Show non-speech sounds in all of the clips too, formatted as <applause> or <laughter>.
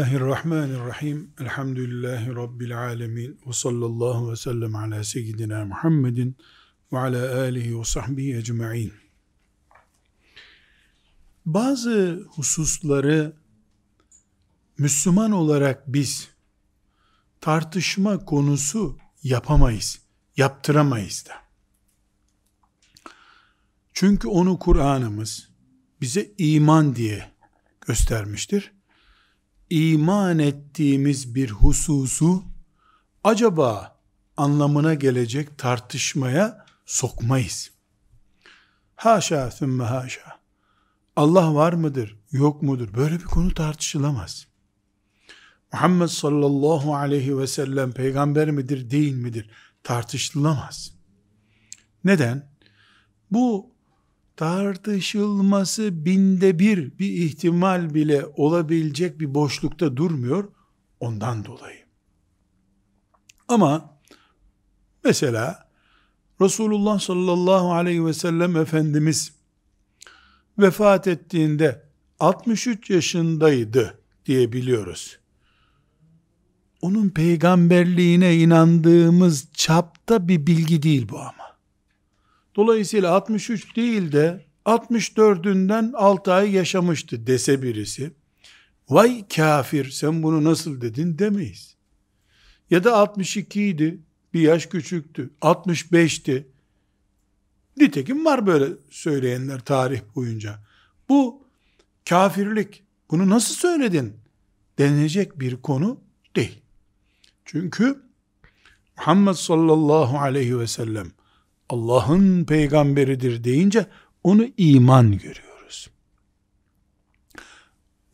Bismillahirrahmanirrahim. Elhamdülillahi Rabbil alemin. Ve sallallahu ve sellem ala seyyidina Muhammedin ve ala alihi ve sahbihi ecma'in. Bazı hususları Müslüman olarak biz tartışma konusu yapamayız, yaptıramayız da. Çünkü onu Kur'an'ımız bize iman diye göstermiştir iman ettiğimiz bir hususu acaba anlamına gelecek tartışmaya sokmayız. Haşa sümme haşa. Allah var mıdır, yok mudur? Böyle bir konu tartışılamaz. Muhammed sallallahu aleyhi ve sellem peygamber midir, değil midir? Tartışılamaz. Neden? Bu tartışılması binde bir bir ihtimal bile olabilecek bir boşlukta durmuyor ondan dolayı. Ama mesela Resulullah sallallahu aleyhi ve sellem Efendimiz vefat ettiğinde 63 yaşındaydı diye biliyoruz. Onun peygamberliğine inandığımız çapta bir bilgi değil bu ama. Dolayısıyla 63 değil de 64'ünden 6 ay yaşamıştı dese birisi. Vay kafir sen bunu nasıl dedin demeyiz. Ya da 62 idi bir yaş küçüktü. 65'ti. Nitekim var böyle söyleyenler tarih boyunca. Bu kafirlik. Bunu nasıl söyledin? Denilecek bir konu değil. Çünkü Muhammed sallallahu aleyhi ve sellem Allah'ın peygamberidir deyince onu iman görüyoruz.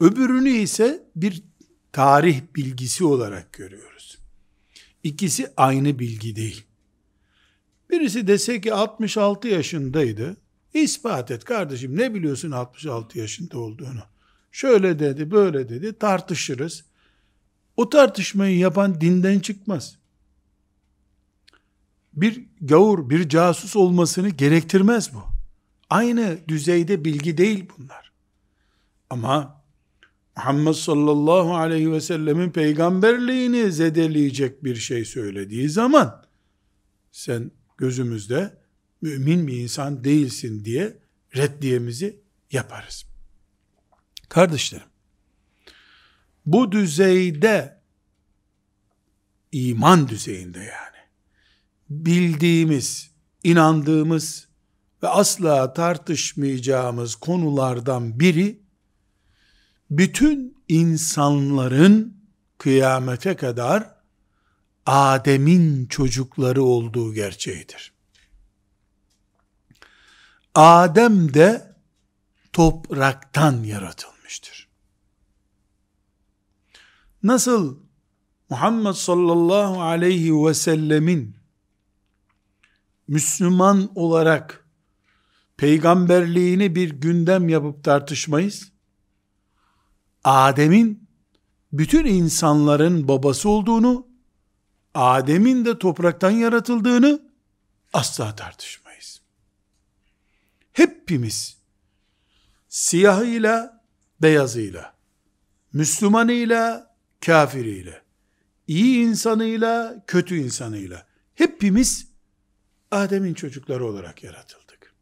Öbürünü ise bir tarih bilgisi olarak görüyoruz. İkisi aynı bilgi değil. Birisi dese ki 66 yaşındaydı. İspat et kardeşim ne biliyorsun 66 yaşında olduğunu. Şöyle dedi böyle dedi tartışırız. O tartışmayı yapan dinden çıkmaz bir gavur, bir casus olmasını gerektirmez bu. Aynı düzeyde bilgi değil bunlar. Ama Muhammed sallallahu aleyhi ve sellemin peygamberliğini zedeleyecek bir şey söylediği zaman sen gözümüzde mümin bir insan değilsin diye reddiyemizi yaparız. Kardeşlerim, bu düzeyde iman düzeyinde yani bildiğimiz, inandığımız ve asla tartışmayacağımız konulardan biri bütün insanların kıyamete kadar Adem'in çocukları olduğu gerçeğidir. Adem de topraktan yaratılmıştır. Nasıl Muhammed sallallahu aleyhi ve sellemin Müslüman olarak peygamberliğini bir gündem yapıp tartışmayız. Adem'in bütün insanların babası olduğunu, Adem'in de topraktan yaratıldığını asla tartışmayız. Hepimiz siyahıyla, beyazıyla, Müslümanıyla, kafiriyle, iyi insanıyla, kötü insanıyla hepimiz Adem'in çocukları olarak yaratıldık.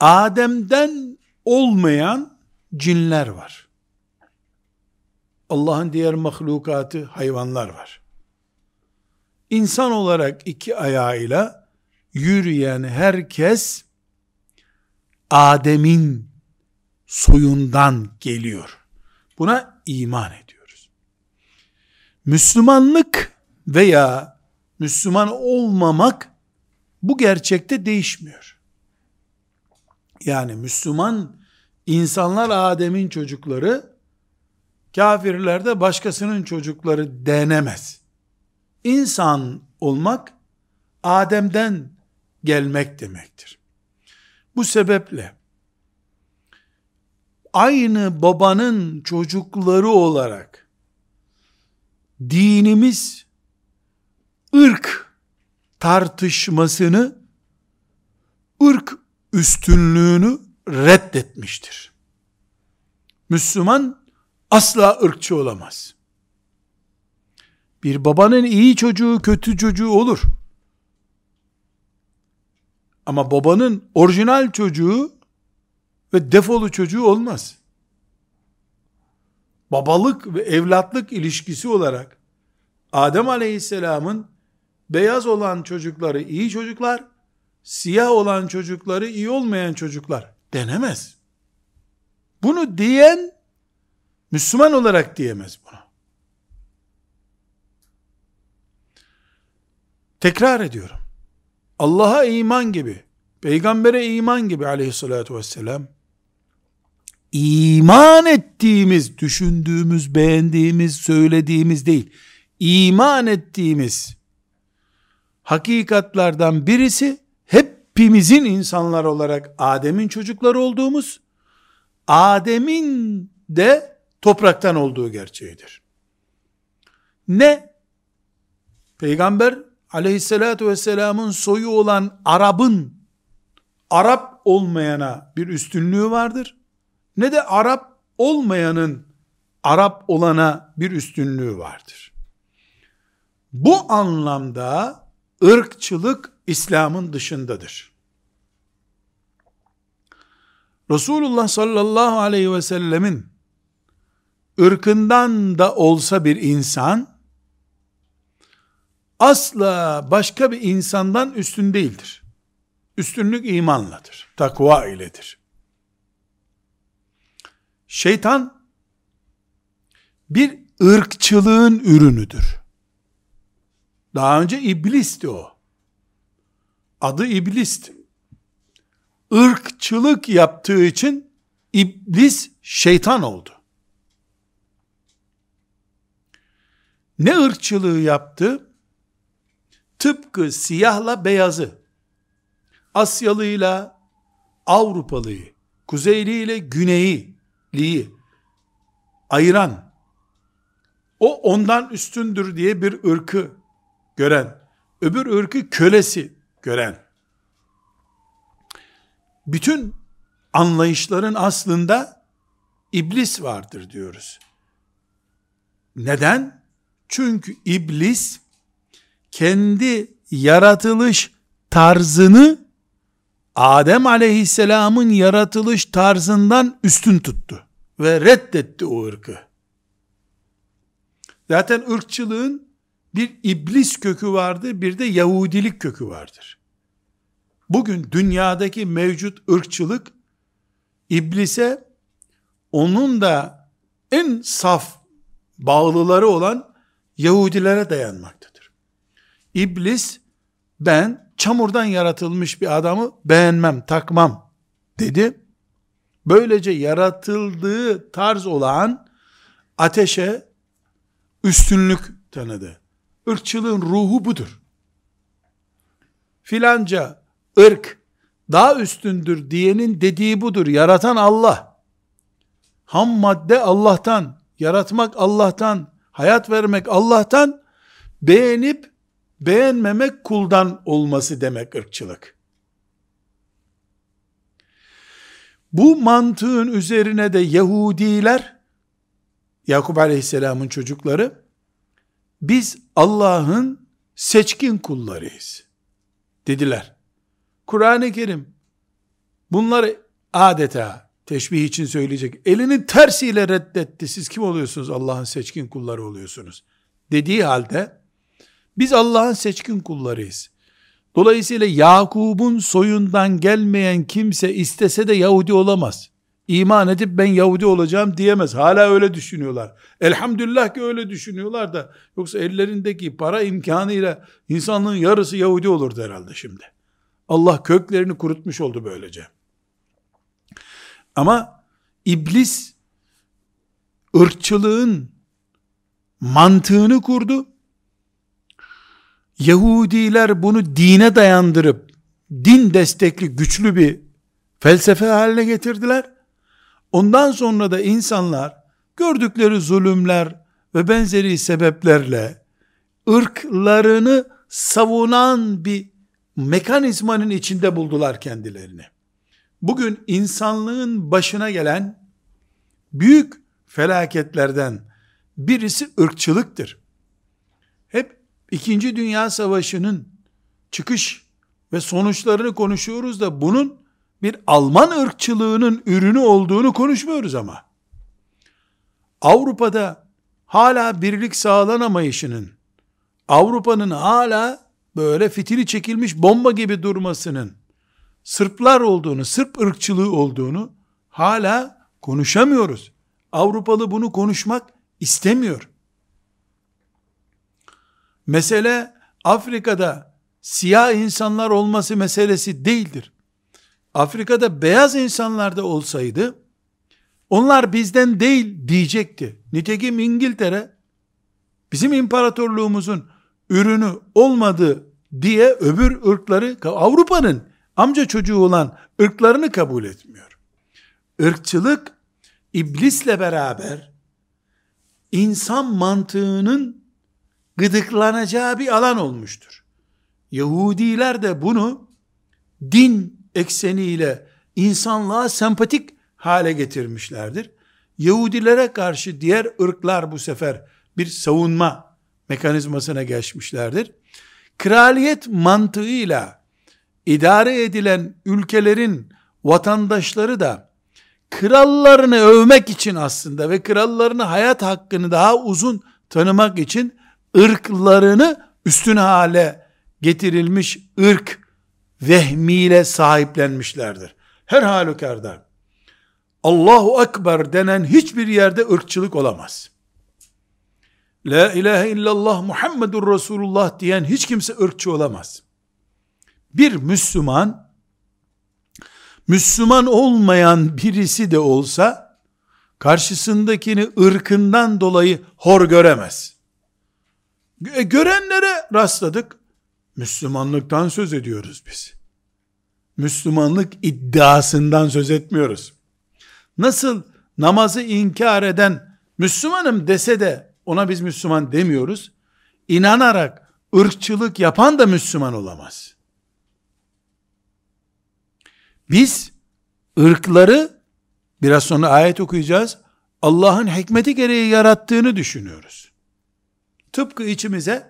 Adem'den olmayan cinler var. Allah'ın diğer mahlukatı hayvanlar var. İnsan olarak iki ayağıyla yürüyen herkes Adem'in soyundan geliyor. Buna iman ediyoruz. Müslümanlık veya Müslüman olmamak bu gerçekte değişmiyor. Yani Müslüman insanlar Adem'in çocukları, kafirler de başkasının çocukları denemez. İnsan olmak Adem'den gelmek demektir. Bu sebeple aynı babanın çocukları olarak dinimiz ırk tartışmasını, ırk üstünlüğünü reddetmiştir. Müslüman asla ırkçı olamaz. Bir babanın iyi çocuğu, kötü çocuğu olur. Ama babanın orijinal çocuğu ve defolu çocuğu olmaz. Babalık ve evlatlık ilişkisi olarak Adem Aleyhisselam'ın beyaz olan çocukları iyi çocuklar, siyah olan çocukları iyi olmayan çocuklar denemez. Bunu diyen Müslüman olarak diyemez bunu. Tekrar ediyorum. Allah'a iman gibi, peygambere iman gibi aleyhissalatü vesselam, iman ettiğimiz, düşündüğümüz, beğendiğimiz, söylediğimiz değil, iman ettiğimiz hakikatlardan birisi, hepimizin insanlar olarak Adem'in çocukları olduğumuz, Adem'in de topraktan olduğu gerçeğidir. Ne? Peygamber aleyhissalatü vesselamın soyu olan Arap'ın Arap olmayana bir üstünlüğü vardır. Ne de Arap olmayanın Arap olana bir üstünlüğü vardır. Bu anlamda ırkçılık İslam'ın dışındadır. Resulullah sallallahu aleyhi ve sellemin ırkından da olsa bir insan asla başka bir insandan üstün değildir. Üstünlük imanladır. Takva iledir. Şeytan bir ırkçılığın ürünüdür. Daha önce iblisti o. Adı iblisti. Irkçılık yaptığı için iblis şeytan oldu. Ne ırkçılığı yaptı? tıpkı siyahla beyazı, Asyalıyla Avrupalıyı, Kuzeyli ile Güneyliyi ayıran, o ondan üstündür diye bir ırkı gören, öbür ırkı kölesi gören, bütün anlayışların aslında iblis vardır diyoruz. Neden? Çünkü iblis kendi yaratılış tarzını Adem aleyhisselamın yaratılış tarzından üstün tuttu ve reddetti o ırkı. Zaten ırkçılığın bir iblis kökü vardır, bir de Yahudilik kökü vardır. Bugün dünyadaki mevcut ırkçılık iblise onun da en saf bağlıları olan Yahudilere dayanmaktadır. İblis ben çamurdan yaratılmış bir adamı beğenmem, takmam dedi. Böylece yaratıldığı tarz olan ateşe üstünlük tanıdı. Irkçılığın ruhu budur. Filanca ırk daha üstündür diyenin dediği budur. Yaratan Allah. Ham madde Allah'tan, yaratmak Allah'tan, hayat vermek Allah'tan, beğenip beğenmemek kuldan olması demek ırkçılık. Bu mantığın üzerine de Yahudiler, Yakup Aleyhisselam'ın çocukları, biz Allah'ın seçkin kullarıyız dediler. Kur'an-ı Kerim bunları adeta teşbih için söyleyecek. Elinin tersiyle reddetti. Siz kim oluyorsunuz? Allah'ın seçkin kulları oluyorsunuz. Dediği halde biz Allah'ın seçkin kullarıyız. Dolayısıyla Yakub'un soyundan gelmeyen kimse istese de Yahudi olamaz. İman edip ben Yahudi olacağım diyemez. Hala öyle düşünüyorlar. Elhamdülillah ki öyle düşünüyorlar da yoksa ellerindeki para imkanıyla insanlığın yarısı Yahudi olurdu herhalde şimdi. Allah köklerini kurutmuş oldu böylece. Ama iblis ırkçılığın mantığını kurdu. Yahudiler bunu dine dayandırıp din destekli güçlü bir felsefe haline getirdiler. Ondan sonra da insanlar gördükleri zulümler ve benzeri sebeplerle ırklarını savunan bir mekanizmanın içinde buldular kendilerini. Bugün insanlığın başına gelen büyük felaketlerden birisi ırkçılıktır. Hep İkinci Dünya Savaşı'nın çıkış ve sonuçlarını konuşuyoruz da bunun bir Alman ırkçılığının ürünü olduğunu konuşmuyoruz ama. Avrupa'da hala birlik sağlanamayışının, Avrupa'nın hala böyle fitili çekilmiş bomba gibi durmasının, Sırplar olduğunu, Sırp ırkçılığı olduğunu hala konuşamıyoruz. Avrupalı bunu konuşmak istemiyor. Mesele Afrika'da siyah insanlar olması meselesi değildir. Afrika'da beyaz insanlar da olsaydı onlar bizden değil diyecekti. Nitekim İngiltere bizim imparatorluğumuzun ürünü olmadı diye öbür ırkları Avrupa'nın amca çocuğu olan ırklarını kabul etmiyor. Irkçılık iblisle beraber insan mantığının gıdıklanacağı bir alan olmuştur. Yahudiler de bunu din ekseniyle insanlığa sempatik hale getirmişlerdir. Yahudilere karşı diğer ırklar bu sefer bir savunma mekanizmasına geçmişlerdir. Kraliyet mantığıyla idare edilen ülkelerin vatandaşları da krallarını övmek için aslında ve krallarını hayat hakkını daha uzun tanımak için ırklarını üstün hale getirilmiş ırk vehmiyle sahiplenmişlerdir. Her halükarda Allahu Ekber denen hiçbir yerde ırkçılık olamaz. La ilahe illallah Muhammedur Resulullah diyen hiç kimse ırkçı olamaz. Bir Müslüman Müslüman olmayan birisi de olsa karşısındakini ırkından dolayı hor göremez. E, görenlere rastladık. Müslümanlıktan söz ediyoruz biz. Müslümanlık iddiasından söz etmiyoruz. Nasıl namazı inkar eden Müslümanım dese de ona biz Müslüman demiyoruz. İnanarak ırkçılık yapan da Müslüman olamaz. Biz ırkları biraz sonra ayet okuyacağız. Allah'ın hikmeti gereği yarattığını düşünüyoruz. Tıpkı içimize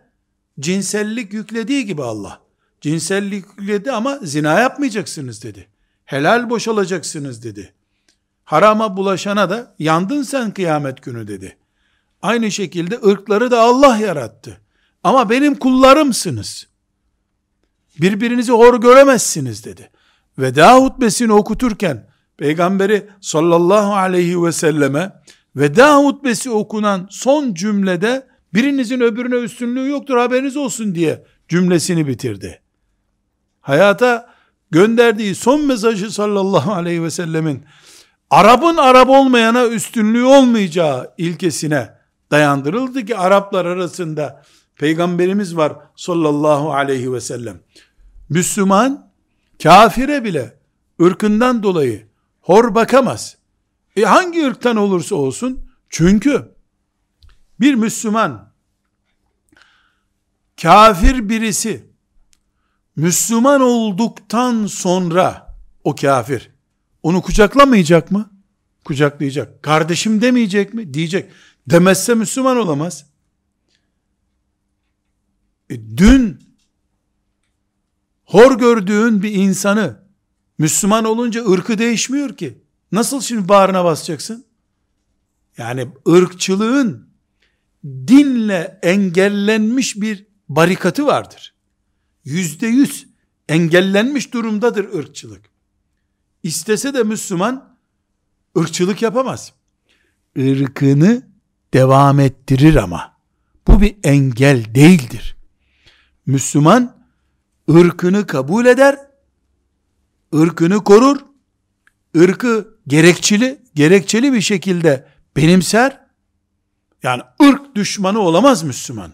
cinsellik yüklediği gibi Allah. Cinsellik yükledi ama zina yapmayacaksınız dedi. Helal boşalacaksınız dedi. Harama bulaşana da yandın sen kıyamet günü dedi. Aynı şekilde ırkları da Allah yarattı. Ama benim kullarımsınız. Birbirinizi hor göremezsiniz dedi. Veda hutbesini okuturken Peygamberi sallallahu aleyhi ve selleme veda hutbesi okunan son cümlede birinizin öbürüne üstünlüğü yoktur haberiniz olsun diye cümlesini bitirdi. Hayata gönderdiği son mesajı sallallahu aleyhi ve sellemin Arap'ın Arap olmayana üstünlüğü olmayacağı ilkesine dayandırıldı ki Araplar arasında peygamberimiz var sallallahu aleyhi ve sellem. Müslüman kafire bile ırkından dolayı hor bakamaz. E hangi ırktan olursa olsun çünkü bir Müslüman kafir birisi Müslüman olduktan sonra o kafir onu kucaklamayacak mı? Kucaklayacak. Kardeşim demeyecek mi? Diyecek. Demezse Müslüman olamaz. E, dün hor gördüğün bir insanı Müslüman olunca ırkı değişmiyor ki. Nasıl şimdi bağrına basacaksın? Yani ırkçılığın dinle engellenmiş bir barikatı vardır. Yüzde yüz engellenmiş durumdadır ırkçılık. İstese de Müslüman ırkçılık yapamaz. Irkını devam ettirir ama. Bu bir engel değildir. Müslüman ırkını kabul eder, ırkını korur, ırkı gerekçeli, gerekçeli bir şekilde benimser, yani ırk düşmanı olamaz Müslüman.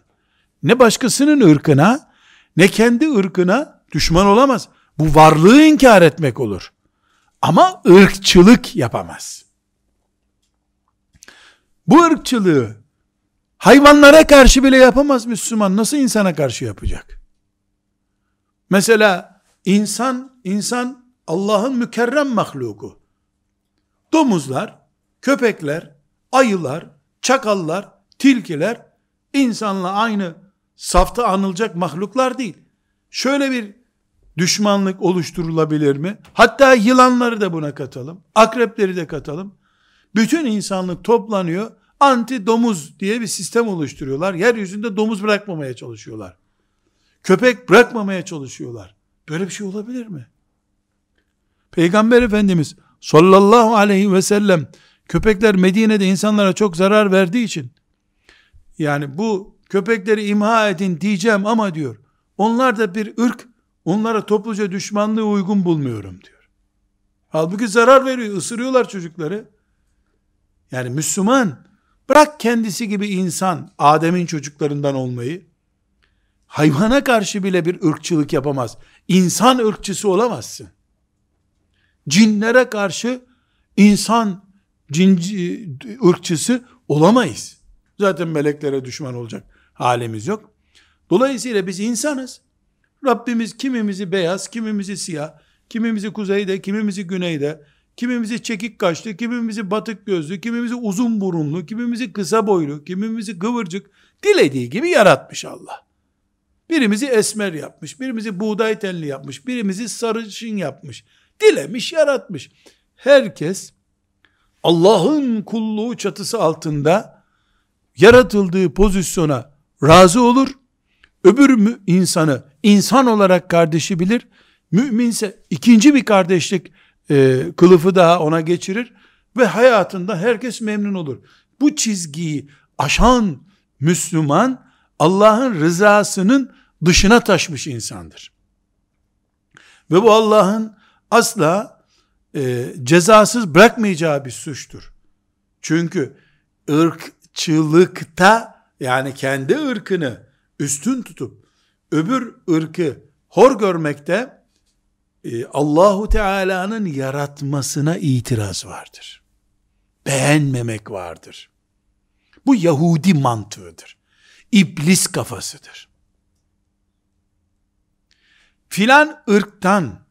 Ne başkasının ırkına, ne kendi ırkına düşman olamaz. Bu varlığı inkar etmek olur. Ama ırkçılık yapamaz. Bu ırkçılığı hayvanlara karşı bile yapamaz Müslüman. Nasıl insana karşı yapacak? Mesela insan, insan Allah'ın mükerrem mahluku. Domuzlar, köpekler, ayılar, çakallar, tilkiler insanla aynı safta anılacak mahluklar değil. Şöyle bir düşmanlık oluşturulabilir mi? Hatta yılanları da buna katalım. Akrepleri de katalım. Bütün insanlık toplanıyor. Anti domuz diye bir sistem oluşturuyorlar. Yeryüzünde domuz bırakmamaya çalışıyorlar. Köpek bırakmamaya çalışıyorlar. Böyle bir şey olabilir mi? Peygamber Efendimiz sallallahu aleyhi ve sellem köpekler Medine'de insanlara çok zarar verdiği için yani bu köpekleri imha edin diyeceğim ama diyor onlar da bir ırk onlara topluca düşmanlığı uygun bulmuyorum diyor. Halbuki zarar veriyor ısırıyorlar çocukları. Yani Müslüman bırak kendisi gibi insan Adem'in çocuklarından olmayı hayvana karşı bile bir ırkçılık yapamaz. İnsan ırkçısı olamazsın. Cinlere karşı insan cinci, ırkçısı olamayız. Zaten meleklere düşman olacak halimiz yok. Dolayısıyla biz insanız. Rabbimiz kimimizi beyaz, kimimizi siyah, kimimizi kuzeyde, kimimizi güneyde, kimimizi çekik kaşlı, kimimizi batık gözlü, kimimizi uzun burunlu, kimimizi kısa boylu, kimimizi kıvırcık, dilediği gibi yaratmış Allah. Birimizi esmer yapmış, birimizi buğday tenli yapmış, birimizi sarışın yapmış. Dilemiş, yaratmış. Herkes Allah'ın kulluğu çatısı altında yaratıldığı pozisyona razı olur. Öbür mü insanı insan olarak kardeşi bilir. Müminse ikinci bir kardeşlik e, kılıfı daha ona geçirir ve hayatında herkes memnun olur. Bu çizgiyi aşan Müslüman Allah'ın rızasının dışına taşmış insandır. Ve bu Allah'ın asla e, cezasız bırakmayacağı bir suçtur. Çünkü ırkçılıkta yani kendi ırkını üstün tutup öbür ırkı hor görmekte e, Allahu Teala'nın yaratmasına itiraz vardır. Beğenmemek vardır. Bu Yahudi mantığıdır. İblis kafasıdır. Filan ırktan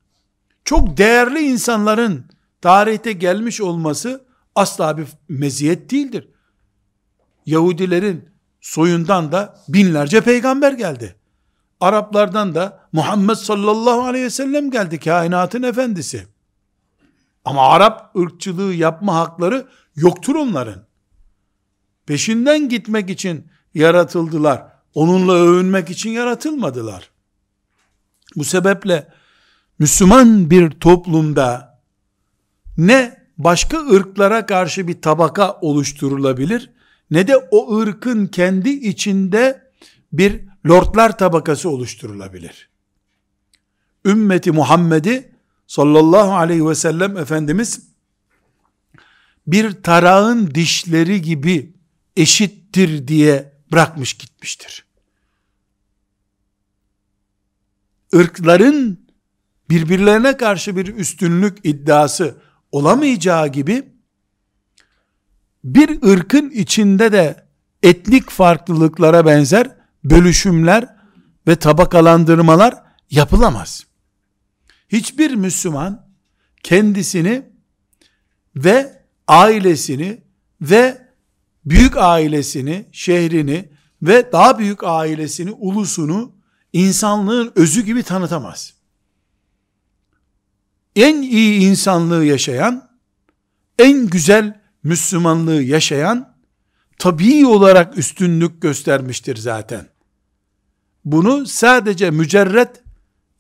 çok değerli insanların tarihte gelmiş olması asla bir meziyet değildir. Yahudilerin soyundan da binlerce peygamber geldi. Araplardan da Muhammed sallallahu aleyhi ve sellem geldi kainatın efendisi. Ama Arap ırkçılığı yapma hakları yoktur onların. Peşinden gitmek için yaratıldılar. Onunla övünmek için yaratılmadılar. Bu sebeple Müslüman bir toplumda ne başka ırklara karşı bir tabaka oluşturulabilir ne de o ırkın kendi içinde bir lordlar tabakası oluşturulabilir. Ümmeti Muhammed'i sallallahu aleyhi ve sellem Efendimiz bir tarağın dişleri gibi eşittir diye bırakmış gitmiştir. Irkların birbirlerine karşı bir üstünlük iddiası olamayacağı gibi bir ırkın içinde de etnik farklılıklara benzer bölüşümler ve tabakalandırmalar yapılamaz. Hiçbir Müslüman kendisini ve ailesini ve büyük ailesini, şehrini ve daha büyük ailesini, ulusunu insanlığın özü gibi tanıtamaz. En iyi insanlığı yaşayan, en güzel Müslümanlığı yaşayan, tabii olarak üstünlük göstermiştir zaten. Bunu sadece mücerret,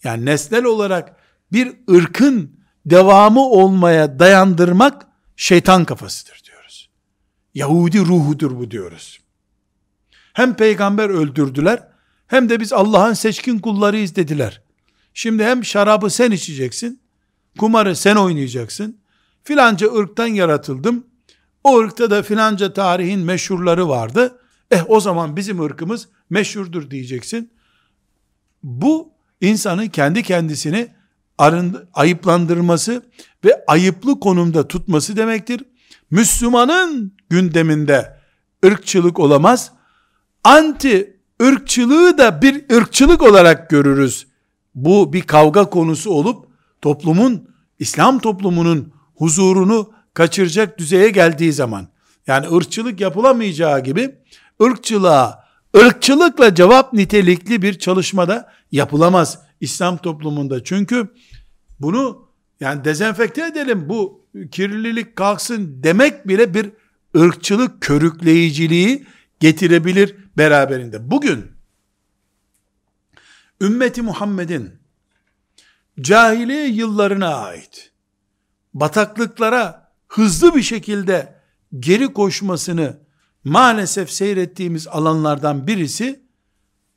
yani nesnel olarak bir ırkın devamı olmaya dayandırmak, şeytan kafasıdır diyoruz. Yahudi ruhudur bu diyoruz. Hem peygamber öldürdüler, hem de biz Allah'ın seçkin kullarıyız dediler. Şimdi hem şarabı sen içeceksin, kumarı sen oynayacaksın, filanca ırktan yaratıldım, o ırkta da filanca tarihin meşhurları vardı, eh o zaman bizim ırkımız meşhurdur diyeceksin. Bu insanın kendi kendisini arındı, ayıplandırması ve ayıplı konumda tutması demektir. Müslümanın gündeminde ırkçılık olamaz. Anti ırkçılığı da bir ırkçılık olarak görürüz. Bu bir kavga konusu olup toplumun, İslam toplumunun huzurunu kaçıracak düzeye geldiği zaman Yani ırkçılık yapılamayacağı gibi ırkçılığa ırkçılıkla cevap nitelikli bir çalışmada yapılamaz İslam toplumunda. Çünkü bunu yani dezenfekte edelim bu kirlilik kalksın demek bile bir ırkçılık körükleyiciliği getirebilir beraberinde. Bugün ümmeti Muhammed'in cahiliye yıllarına ait bataklıklara hızlı bir şekilde geri koşmasını maalesef seyrettiğimiz alanlardan birisi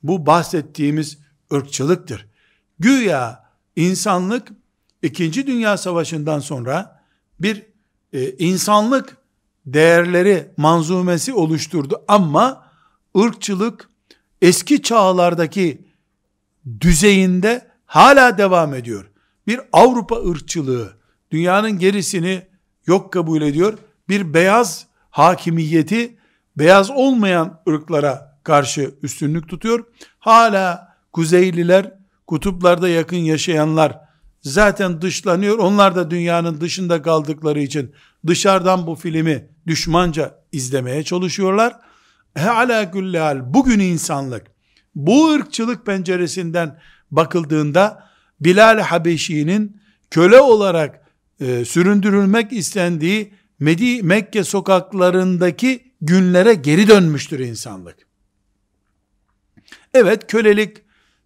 bu bahsettiğimiz ırkçılıktır. Güya insanlık 2. Dünya Savaşı'ndan sonra bir e, insanlık değerleri manzumesi oluşturdu ama ırkçılık eski çağlardaki düzeyinde hala devam ediyor. Bir Avrupa ırkçılığı dünyanın gerisini yok kabul ediyor. Bir beyaz hakimiyeti beyaz olmayan ırklara karşı üstünlük tutuyor. Hala Kuzeyliler, kutuplarda yakın yaşayanlar zaten dışlanıyor. Onlar da dünyanın dışında kaldıkları için dışarıdan bu filmi düşmanca izlemeye çalışıyorlar. He ala hal bugün insanlık bu ırkçılık penceresinden bakıldığında Bilal Habeşi'nin köle olarak e, süründürülmek istendiği Medi Mekke sokaklarındaki günlere geri dönmüştür insanlık. Evet kölelik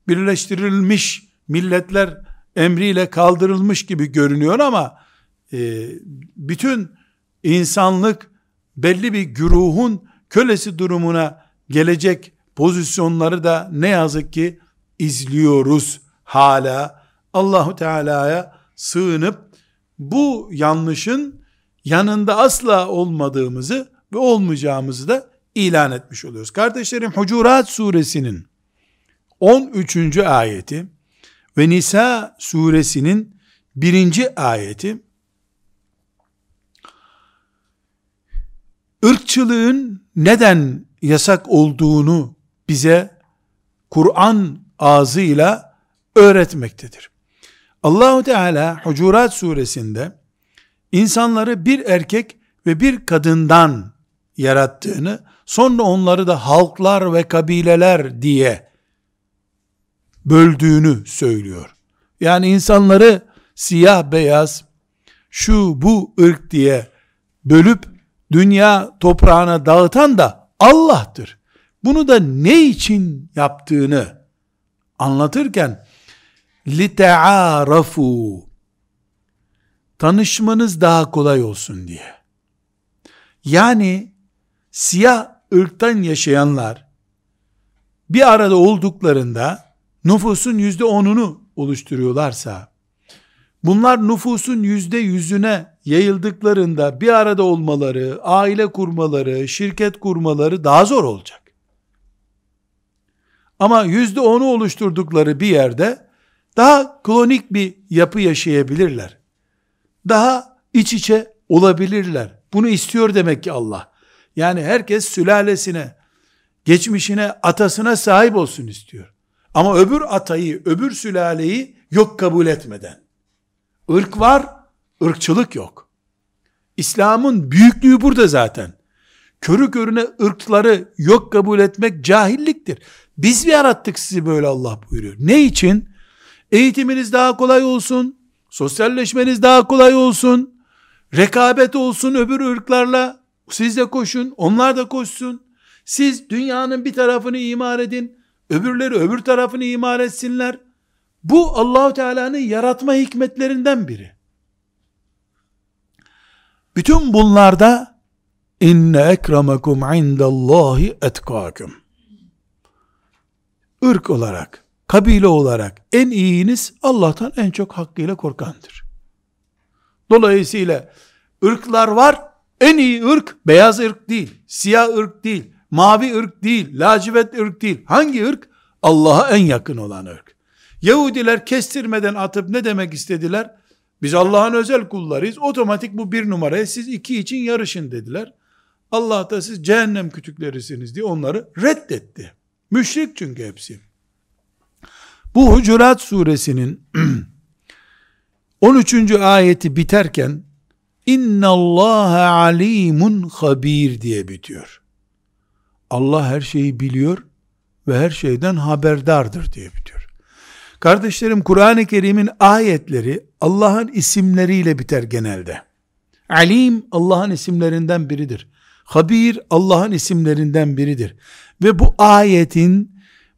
birleştirilmiş milletler emriyle kaldırılmış gibi görünüyor ama e, bütün insanlık belli bir güruhun kölesi durumuna gelecek pozisyonları da ne yazık ki izliyoruz hala. Allahu Teala'ya sığınıp bu yanlışın yanında asla olmadığımızı ve olmayacağımızı da ilan etmiş oluyoruz. Kardeşlerim Hucurat suresinin 13. ayeti ve Nisa suresinin 1. ayeti ırkçılığın neden yasak olduğunu bize Kur'an ağzıyla öğretmektedir. Allahu Teala Hucurat suresinde insanları bir erkek ve bir kadından yarattığını, sonra onları da halklar ve kabileler diye böldüğünü söylüyor. Yani insanları siyah beyaz, şu bu ırk diye bölüp dünya toprağına dağıtan da Allah'tır. Bunu da ne için yaptığını anlatırken لِتَعَارَفُوا tanışmanız daha kolay olsun diye. Yani siyah ırktan yaşayanlar bir arada olduklarında nüfusun yüzde onunu oluşturuyorlarsa bunlar nüfusun yüzde yüzüne yayıldıklarında bir arada olmaları, aile kurmaları, şirket kurmaları daha zor olacak. Ama yüzde onu oluşturdukları bir yerde daha klonik bir yapı yaşayabilirler. Daha iç içe olabilirler. Bunu istiyor demek ki Allah. Yani herkes sülalesine, geçmişine, atasına sahip olsun istiyor. Ama öbür atayı, öbür sülaleyi yok kabul etmeden. Irk var, ırkçılık yok. İslam'ın büyüklüğü burada zaten. Körü körüne ırkları yok kabul etmek cahilliktir. Biz mi yarattık sizi böyle Allah buyuruyor. Ne için? Eğitiminiz daha kolay olsun, sosyalleşmeniz daha kolay olsun, rekabet olsun öbür ırklarla, siz de koşun, onlar da koşsun. Siz dünyanın bir tarafını imar edin, öbürleri öbür tarafını imar etsinler. Bu Allahu Teala'nın yaratma hikmetlerinden biri. Bütün bunlarda inne ekremakum indallahi etkakum. Irk olarak, kabile olarak en iyiniz Allah'tan en çok hakkıyla korkandır. Dolayısıyla ırklar var, en iyi ırk beyaz ırk değil, siyah ırk değil, mavi ırk değil, lacivert ırk değil. Hangi ırk? Allah'a en yakın olan ırk. Yahudiler kestirmeden atıp ne demek istediler? Biz Allah'ın özel kullarıyız. Otomatik bu bir numaraya siz iki için yarışın dediler. Allah da siz cehennem kütüklerisiniz diye onları reddetti. Müşrik çünkü hepsi. Bu Hucurat suresinin <clears throat> 13. ayeti biterken İnna Allah alimun habir diye bitiyor. Allah her şeyi biliyor ve her şeyden haberdardır diye bitiyor. Kardeşlerim Kur'an-ı Kerim'in ayetleri Allah'ın isimleriyle biter genelde. Alim Allah'ın isimlerinden biridir. Habir Allah'ın isimlerinden biridir. Ve bu ayetin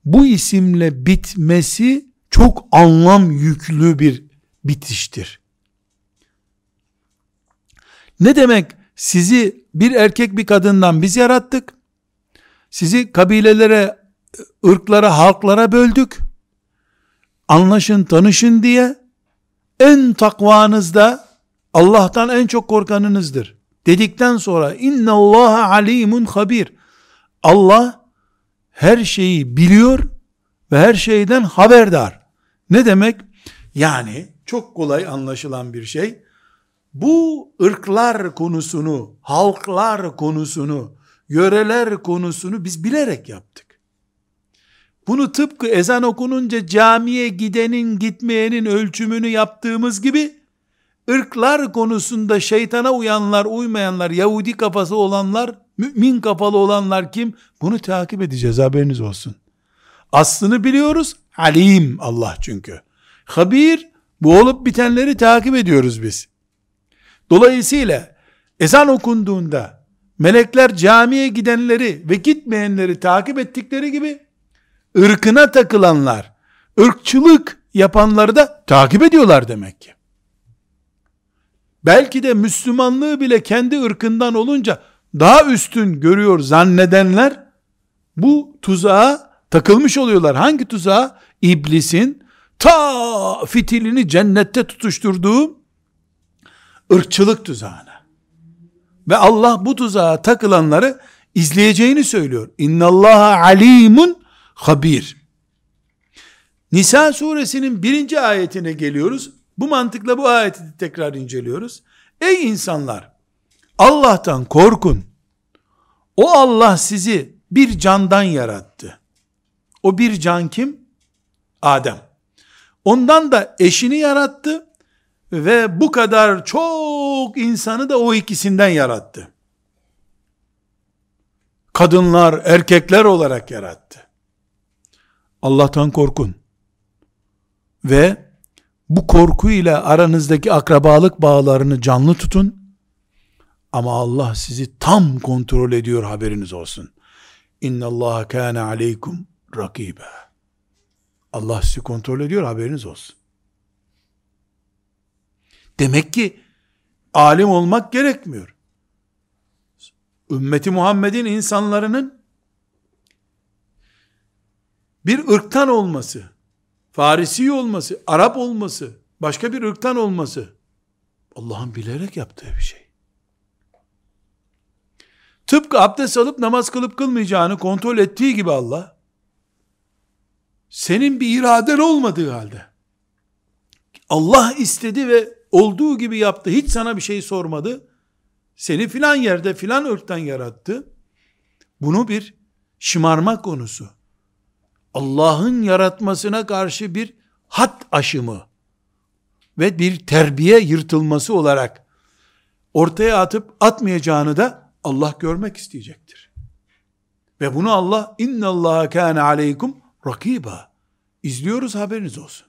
bu isimle bitmesi çok anlam yüklü bir bitiştir. Ne demek sizi bir erkek bir kadından biz yarattık. Sizi kabilelere, ırklara, halklara böldük. Anlaşın, tanışın diye en takvanızda Allah'tan en çok korkanınızdır. Dedikten sonra inna Allah alimun habir. Allah her şeyi biliyor ve her şeyden haberdar. Ne demek? Yani çok kolay anlaşılan bir şey. Bu ırklar konusunu, halklar konusunu, yöreler konusunu biz bilerek yaptık. Bunu tıpkı ezan okununca camiye gidenin gitmeyenin ölçümünü yaptığımız gibi ırklar konusunda şeytana uyanlar, uymayanlar, Yahudi kafası olanlar, mümin kafalı olanlar kim? Bunu takip edeceğiz haberiniz olsun. Aslını biliyoruz. Alim Allah çünkü. Habir bu olup bitenleri takip ediyoruz biz. Dolayısıyla ezan okunduğunda melekler camiye gidenleri ve gitmeyenleri takip ettikleri gibi ırkına takılanlar, ırkçılık yapanları da takip ediyorlar demek ki. Belki de Müslümanlığı bile kendi ırkından olunca daha üstün görüyor zannedenler bu tuzağa takılmış oluyorlar. Hangi tuzağa? İblisin ta fitilini cennette tutuşturduğu ırkçılık tuzağına. Ve Allah bu tuzağa takılanları izleyeceğini söylüyor. İnnallaha alimun habir. Nisa suresinin birinci ayetine geliyoruz. Bu mantıkla bu ayeti tekrar inceliyoruz. Ey insanlar! Allah'tan korkun. O Allah sizi bir candan yarattı. O bir can kim? Adem. Ondan da eşini yarattı ve bu kadar çok insanı da o ikisinden yarattı. Kadınlar, erkekler olarak yarattı. Allah'tan korkun. Ve bu korku ile aranızdaki akrabalık bağlarını canlı tutun. Ama Allah sizi tam kontrol ediyor haberiniz olsun. İnna Allah kana aleykum rakibe. Allah sizi kontrol ediyor haberiniz olsun. Demek ki alim olmak gerekmiyor. Ümmeti Muhammed'in insanlarının bir ırktan olması, Farisi olması, Arap olması, başka bir ırktan olması Allah'ın bilerek yaptığı bir şey. Tıpkı abdest alıp namaz kılıp kılmayacağını kontrol ettiği gibi Allah senin bir iraden olmadığı halde Allah istedi ve olduğu gibi yaptı. Hiç sana bir şey sormadı. Seni filan yerde filan ırktan yarattı. Bunu bir şımarma konusu. Allah'ın yaratmasına karşı bir hat aşımı ve bir terbiye yırtılması olarak ortaya atıp atmayacağını da Allah görmek isteyecektir. Ve bunu Allah inna Allah kana aleykum rakiba izliyoruz haberiniz olsun.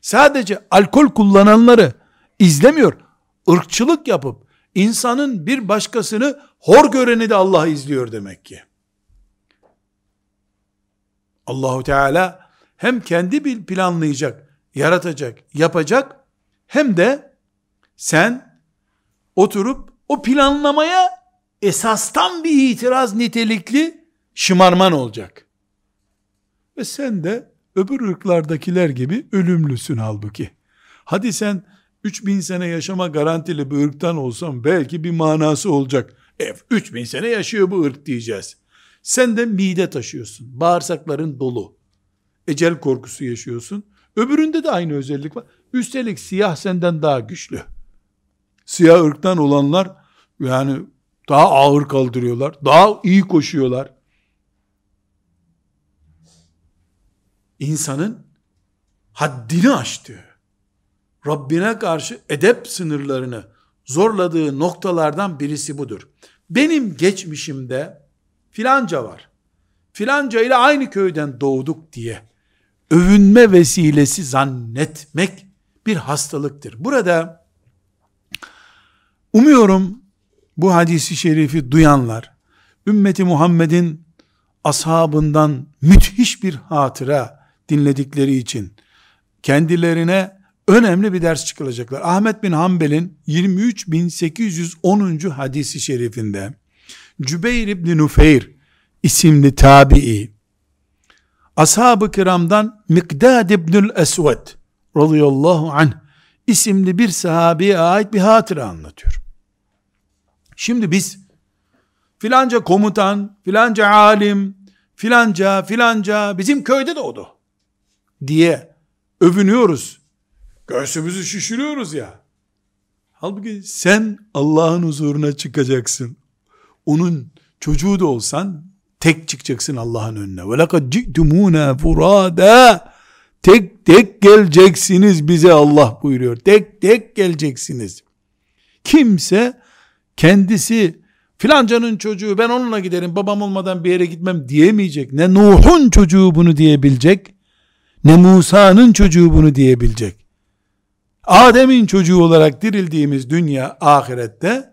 Sadece alkol kullananları izlemiyor. ırkçılık yapıp insanın bir başkasını hor göreni de Allah izliyor demek ki. Allahu Teala hem kendi planlayacak, yaratacak, yapacak hem de sen oturup o planlamaya esastan bir itiraz nitelikli şımarman olacak. Ve sen de öbür ırklardakiler gibi ölümlüsün halbuki. Hadi sen 3000 sene yaşama garantili bir ırktan olsan belki bir manası olacak. E, 3000 sene yaşıyor bu ırk diyeceğiz. Sen de mide taşıyorsun. Bağırsakların dolu. Ecel korkusu yaşıyorsun. Öbüründe de aynı özellik var. Üstelik siyah senden daha güçlü. Siyah ırktan olanlar yani daha ağır kaldırıyorlar. Daha iyi koşuyorlar. İnsanın haddini aştığı, Rabbine karşı edep sınırlarını zorladığı noktalardan birisi budur. Benim geçmişimde filanca var. Filanca ile aynı köyden doğduk diye övünme vesilesi zannetmek bir hastalıktır. Burada umuyorum bu hadisi şerifi duyanlar ümmeti Muhammed'in ashabından müthiş bir hatıra dinledikleri için kendilerine önemli bir ders çıkılacaklar. Ahmet bin Hanbel'in 23.810. hadisi şerifinde Cübeyr İbni Nufeyr isimli tabii ashab-ı kiramdan Mikdad İbnül Esved radıyallahu anh isimli bir sahabeye ait bir hatıra anlatıyor. Şimdi biz filanca komutan, filanca alim, filanca filanca bizim köyde doğdu diye övünüyoruz. Göğsümüzü şişiriyoruz ya. Halbuki sen Allah'ın huzuruna çıkacaksın. Onun çocuğu da olsan tek çıkacaksın Allah'ın önüne. Ve lekad ci'tumuna furada. Tek tek geleceksiniz bize Allah buyuruyor. Tek tek geleceksiniz. Kimse kendisi filancanın çocuğu ben onunla giderim babam olmadan bir yere gitmem diyemeyecek. Ne Nuh'un çocuğu bunu diyebilecek ne Musa'nın çocuğu bunu diyebilecek. Adem'in çocuğu olarak dirildiğimiz dünya ahirette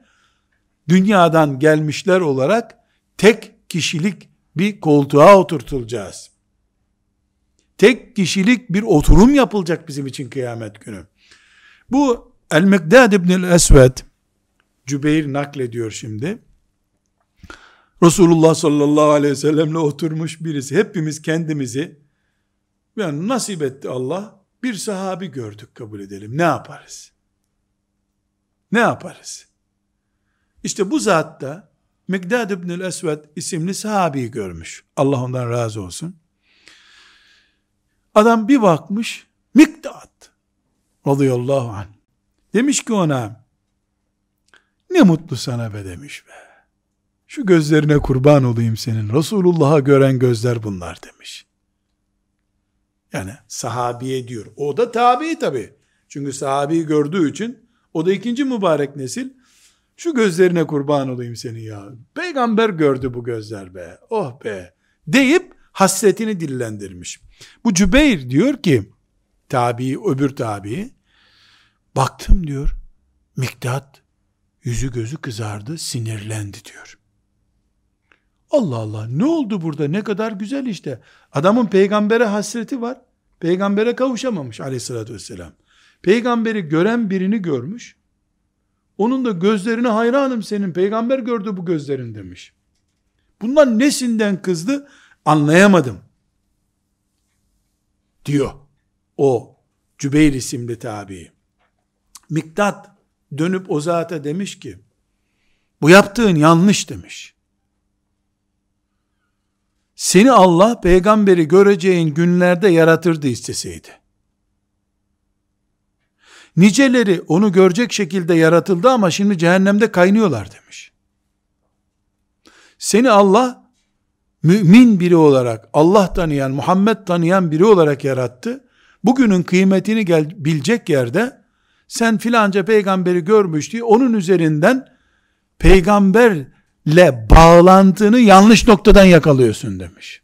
dünyadan gelmişler olarak tek kişilik bir koltuğa oturtulacağız. Tek kişilik bir oturum yapılacak bizim için kıyamet günü. Bu El-Mikdad İbnül Esved Cübeyr naklediyor şimdi. Resulullah sallallahu aleyhi ve sellemle oturmuş birisi. Hepimiz kendimizi yani nasip etti Allah bir sahabi gördük kabul edelim. Ne yaparız? Ne yaparız? İşte bu zatta Mikdad İbnül Esved isimli sahabeyi görmüş. Allah ondan razı olsun. Adam bir bakmış, Mikdad radıyallahu anh. Demiş ki ona, ne mutlu sana be demiş be. Şu gözlerine kurban olayım senin. Resulullah'a gören gözler bunlar demiş. Yani sahabiye diyor. O da tabi tabi. Çünkü sahabeyi gördüğü için o da ikinci mübarek nesil. Şu gözlerine kurban olayım senin ya. Peygamber gördü bu gözler be. Oh be. Deyip hasretini dillendirmiş. Bu Cübeyr diyor ki tabi öbür tabi baktım diyor Miktat yüzü gözü kızardı sinirlendi diyor. Allah Allah ne oldu burada ne kadar güzel işte. Adamın peygambere hasreti var. Peygambere kavuşamamış aleyhissalatü vesselam. Peygamberi gören birini görmüş. Onun da gözlerine hayranım senin. Peygamber gördü bu gözlerin demiş. Bundan nesinden kızdı anlayamadım. Diyor. O Cübeyr isimli tabi. Miktat dönüp o zata demiş ki bu yaptığın yanlış demiş. Seni Allah peygamberi göreceğin günlerde yaratırdı isteseydi. Niceleri onu görecek şekilde yaratıldı ama şimdi cehennemde kaynıyorlar demiş. Seni Allah mümin biri olarak, Allah tanıyan, Muhammed tanıyan biri olarak yarattı. Bugünün kıymetini gel, bilecek yerde sen filanca peygamberi görmüş diye onun üzerinden peygamberle bağlantını yanlış noktadan yakalıyorsun demiş.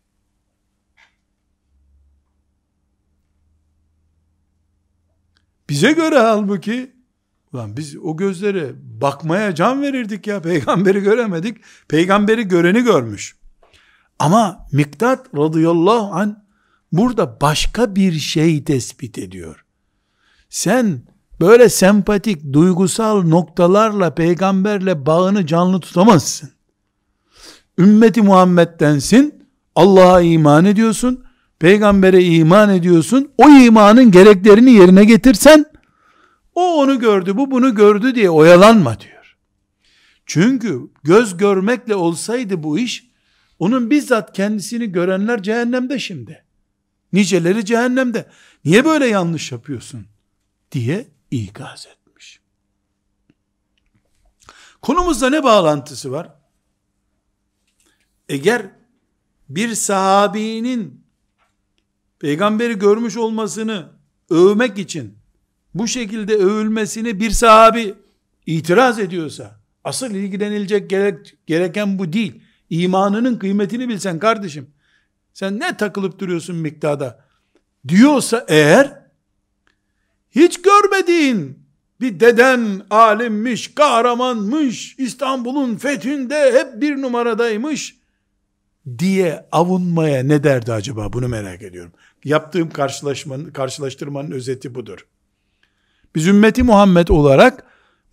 Bize göre halbuki ulan biz o gözlere bakmaya can verirdik ya <laughs> peygamberi göremedik. Peygamberi göreni görmüş. Ama Miktat radıyallahu an burada başka bir şey tespit ediyor. Sen böyle sempatik, duygusal noktalarla peygamberle bağını canlı tutamazsın. Ümmeti Muhammed'densin, Allah'a iman ediyorsun, peygambere iman ediyorsun, o imanın gereklerini yerine getirsen, o onu gördü, bu bunu gördü diye oyalanma diyor. Çünkü göz görmekle olsaydı bu iş, onun bizzat kendisini görenler cehennemde şimdi. Niceleri cehennemde. Niye böyle yanlış yapıyorsun? diye ikaz etmiş. Konumuzda ne bağlantısı var? Eğer bir sahabinin peygamberi görmüş olmasını övmek için bu şekilde övülmesini bir sahabi itiraz ediyorsa, asıl ilgilenilecek gerek, gereken bu değil. İmanının kıymetini bilsen kardeşim, sen ne takılıp duruyorsun miktada diyorsa eğer, hiç görmediğin bir deden alimmiş, kahramanmış, İstanbul'un fethinde hep bir numaradaymış diye avunmaya ne derdi acaba? Bunu merak ediyorum. Yaptığım karşılaşmanın, karşılaştırmanın özeti budur. Biz ümmeti Muhammed olarak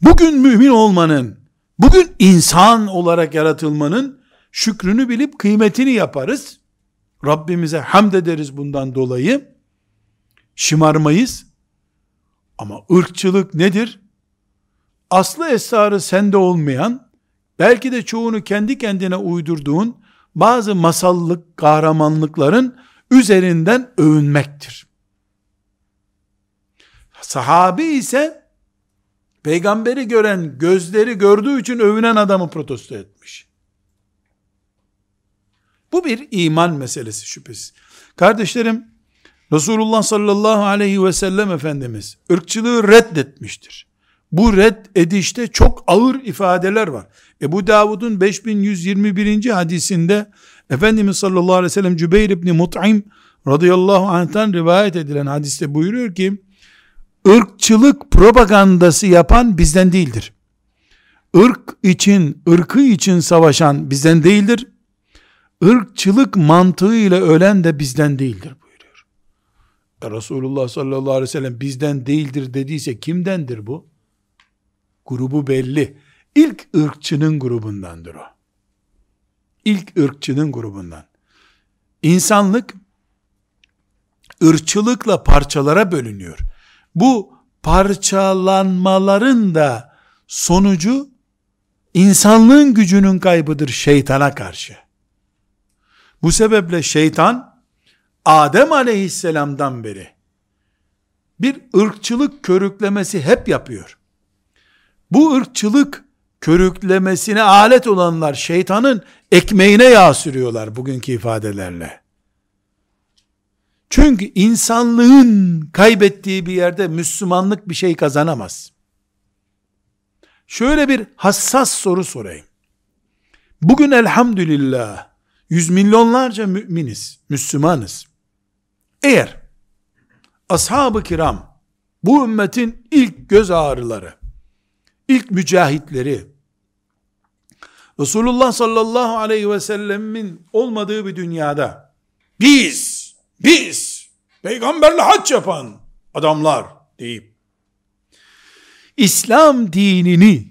bugün mümin olmanın, bugün insan olarak yaratılmanın şükrünü bilip kıymetini yaparız. Rabbimize hamd ederiz bundan dolayı. Şımarmayız. Ama ırkçılık nedir? Aslı esrarı sende olmayan, belki de çoğunu kendi kendine uydurduğun bazı masallık, kahramanlıkların üzerinden övünmektir. Sahabi ise peygamberi gören, gözleri gördüğü için övünen adamı protesto etmiş. Bu bir iman meselesi şüphesiz. Kardeşlerim, Resulullah sallallahu aleyhi ve sellem Efendimiz ırkçılığı reddetmiştir. Bu red edişte çok ağır ifadeler var. Ebu Davud'un 5121. hadisinde Efendimiz sallallahu aleyhi ve sellem Cübeyr ibn Mut'im radıyallahu anh'tan rivayet edilen hadiste buyuruyor ki ırkçılık propagandası yapan bizden değildir. Irk için, ırkı için savaşan bizden değildir. Irkçılık mantığıyla ölen de bizden değildir buyuruyor. E Resulullah sallallahu aleyhi ve sellem bizden değildir dediyse kimdendir bu? Grubu belli. İlk ırkçının grubundandır o. İlk ırkçının grubundan. İnsanlık ırkçılıkla parçalara bölünüyor. Bu parçalanmaların da sonucu insanlığın gücünün kaybıdır şeytana karşı. Bu sebeple şeytan Adem aleyhisselamdan beri bir ırkçılık körüklemesi hep yapıyor. Bu ırkçılık körüklemesine alet olanlar şeytanın ekmeğine yağ sürüyorlar bugünkü ifadelerle. Çünkü insanlığın kaybettiği bir yerde Müslümanlık bir şey kazanamaz. Şöyle bir hassas soru sorayım. Bugün elhamdülillah yüz milyonlarca müminiz, Müslümanız. Eğer ashab-ı kiram bu ümmetin ilk göz ağrıları, ilk mücahitleri, Resulullah sallallahu aleyhi ve sellemin olmadığı bir dünyada, biz, biz, peygamberle haç yapan adamlar deyip, İslam dinini,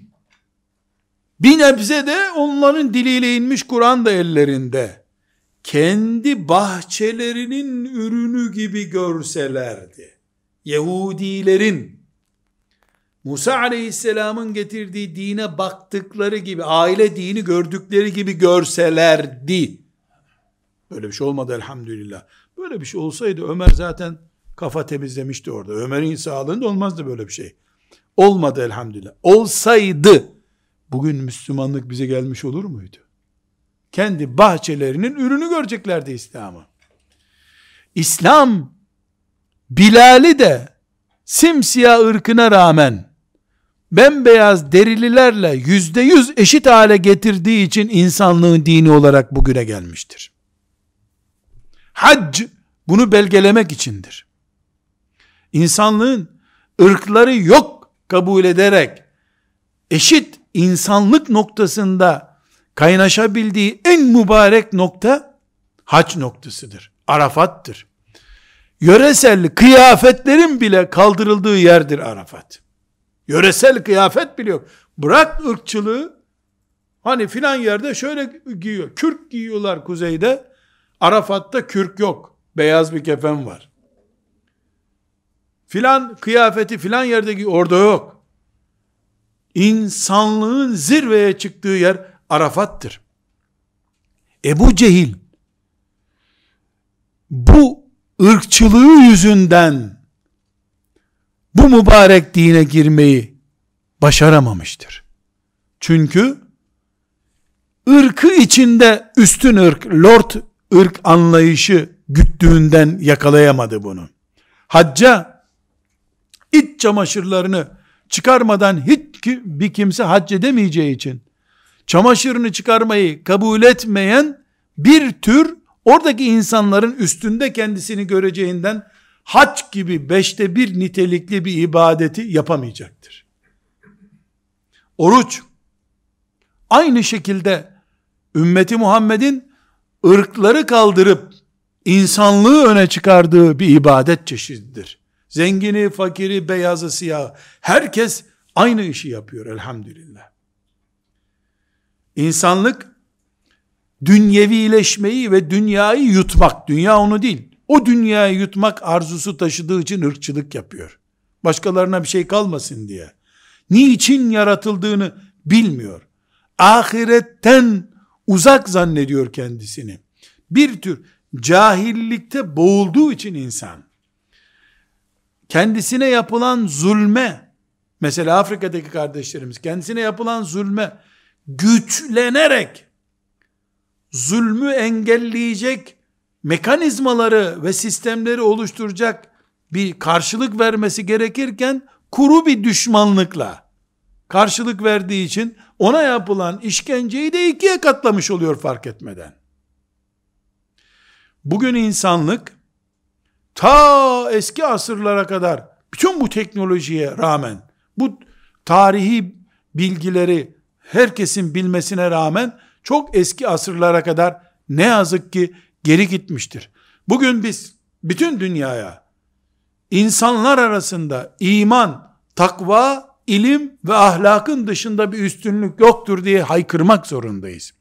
bir nebze de onların diliyle inmiş Kur'an da ellerinde, kendi bahçelerinin ürünü gibi görselerdi. Yahudilerin, Musa aleyhisselamın getirdiği dine baktıkları gibi, aile dini gördükleri gibi görselerdi. Böyle bir şey olmadı elhamdülillah. Böyle bir şey olsaydı Ömer zaten kafa temizlemişti orada. Ömer'in sağlığında olmazdı böyle bir şey. Olmadı elhamdülillah. Olsaydı bugün Müslümanlık bize gelmiş olur muydu? Kendi bahçelerinin ürünü göreceklerdi İslam'ı. İslam Bilal'i de simsiyah ırkına rağmen bembeyaz derililerle yüzde yüz eşit hale getirdiği için insanlığın dini olarak bugüne gelmiştir. Hac bunu belgelemek içindir. İnsanlığın ırkları yok kabul ederek eşit insanlık noktasında kaynaşabildiği en mübarek nokta hac noktasıdır. Arafat'tır. Yöresel kıyafetlerin bile kaldırıldığı yerdir Arafat. Yöresel kıyafet biliyor. Bırak ırkçılığı. Hani filan yerde şöyle giyiyor. Kürk giyiyorlar kuzeyde. Arafat'ta kürk yok. Beyaz bir kefen var. Filan kıyafeti filan yerde giyiyor. Orada yok. İnsanlığın zirveye çıktığı yer Arafat'tır. Ebu Cehil bu ırkçılığı yüzünden bu mübarek dine girmeyi başaramamıştır. Çünkü ırkı içinde üstün ırk, lord ırk anlayışı güttüğünden yakalayamadı bunu. Hacca iç çamaşırlarını çıkarmadan hiç bir kimse hac edemeyeceği için çamaşırını çıkarmayı kabul etmeyen bir tür oradaki insanların üstünde kendisini göreceğinden hac gibi beşte bir nitelikli bir ibadeti yapamayacaktır. Oruç aynı şekilde ümmeti Muhammed'in ırkları kaldırıp insanlığı öne çıkardığı bir ibadet çeşididir. Zengini, fakiri, beyazı, siyah herkes aynı işi yapıyor elhamdülillah. İnsanlık dünyevileşmeyi ve dünyayı yutmak, dünya onu değil, o dünyayı yutmak arzusu taşıdığı için ırkçılık yapıyor. Başkalarına bir şey kalmasın diye. Niçin yaratıldığını bilmiyor. Ahiretten uzak zannediyor kendisini. Bir tür cahillikte boğulduğu için insan kendisine yapılan zulme mesela Afrika'daki kardeşlerimiz kendisine yapılan zulme güçlenerek zulmü engelleyecek mekanizmaları ve sistemleri oluşturacak bir karşılık vermesi gerekirken kuru bir düşmanlıkla karşılık verdiği için ona yapılan işkenceyi de ikiye katlamış oluyor fark etmeden. Bugün insanlık ta eski asırlara kadar bütün bu teknolojiye rağmen bu tarihi bilgileri herkesin bilmesine rağmen çok eski asırlara kadar ne yazık ki geri gitmiştir. Bugün biz bütün dünyaya insanlar arasında iman, takva, ilim ve ahlakın dışında bir üstünlük yoktur diye haykırmak zorundayız.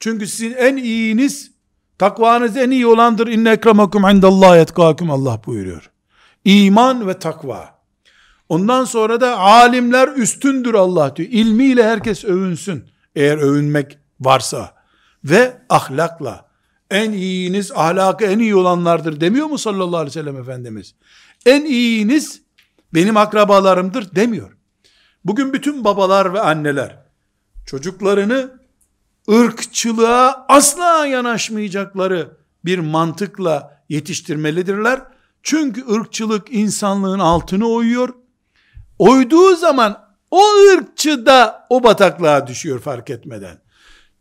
Çünkü sizin en iyiniz takvanız en iyi olandır. İnne ekremakum indallahi etkâkum Allah buyuruyor. İman ve takva. Ondan sonra da alimler üstündür Allah diyor. İlmiyle herkes övünsün. Eğer övünmek varsa ve ahlakla en iyiniz ahlakı en iyi olanlardır demiyor mu sallallahu aleyhi ve sellem Efendimiz? En iyiniz benim akrabalarımdır demiyor. Bugün bütün babalar ve anneler çocuklarını ırkçılığa asla yanaşmayacakları bir mantıkla yetiştirmelidirler. Çünkü ırkçılık insanlığın altını oyuyor. Oyduğu zaman o ırkçı da o bataklığa düşüyor fark etmeden.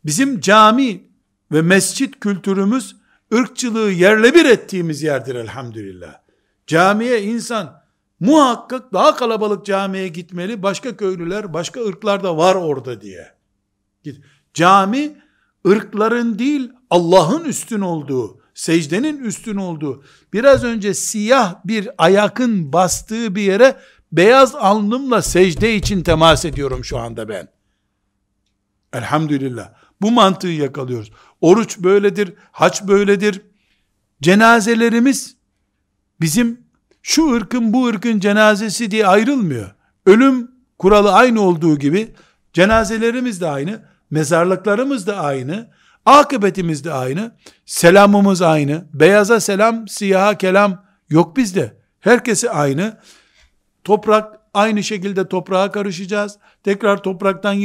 Bizim cami ve mescit kültürümüz ırkçılığı yerle bir ettiğimiz yerdir elhamdülillah. Camiye insan muhakkak daha kalabalık camiye gitmeli. Başka köylüler, başka ırklar da var orada diye. Cami ırkların değil Allah'ın üstün olduğu, secdenin üstün olduğu, biraz önce siyah bir ayakın bastığı bir yere beyaz alnımla secde için temas ediyorum şu anda ben. Elhamdülillah. Bu mantığı yakalıyoruz. Oruç böyledir, haç böyledir. Cenazelerimiz bizim şu ırkın bu ırkın cenazesi diye ayrılmıyor. Ölüm kuralı aynı olduğu gibi cenazelerimiz de aynı, mezarlıklarımız da aynı, akıbetimiz de aynı, selamımız aynı, beyaza selam, siyaha kelam yok bizde. Herkesi aynı. Toprak aynı şekilde toprağa karışacağız. Tekrar topraktan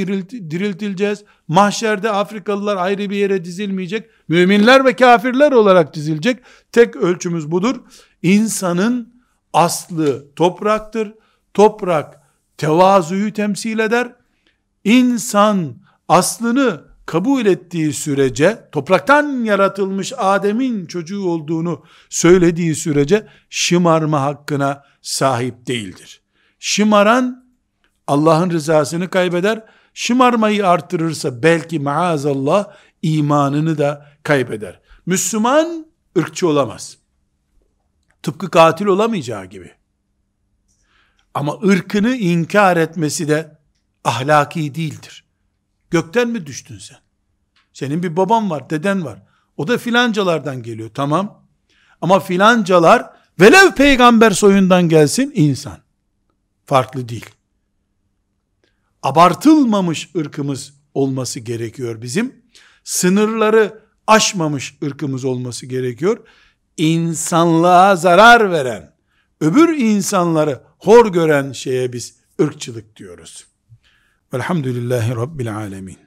diriltileceğiz. Mahşerde Afrikalılar ayrı bir yere dizilmeyecek. Müminler ve kafirler olarak dizilecek. Tek ölçümüz budur. İnsanın aslı topraktır. Toprak tevazuyu temsil eder. İnsan aslını kabul ettiği sürece, topraktan yaratılmış Adem'in çocuğu olduğunu söylediği sürece şımarma hakkına sahip değildir. Şımaran Allah'ın rızasını kaybeder. Şımarmayı artırırsa belki maazallah imanını da kaybeder. Müslüman ırkçı olamaz. Tıpkı katil olamayacağı gibi. Ama ırkını inkar etmesi de ahlaki değildir. Gökten mi düştün sen? Senin bir baban var, deden var. O da filancalardan geliyor. Tamam. Ama filancalar velev peygamber soyundan gelsin insan. Farklı değil. Abartılmamış ırkımız olması gerekiyor bizim. Sınırları aşmamış ırkımız olması gerekiyor. İnsanlığa zarar veren, öbür insanları hor gören şeye biz ırkçılık diyoruz. Velhamdülillahi Rabbil Alemin.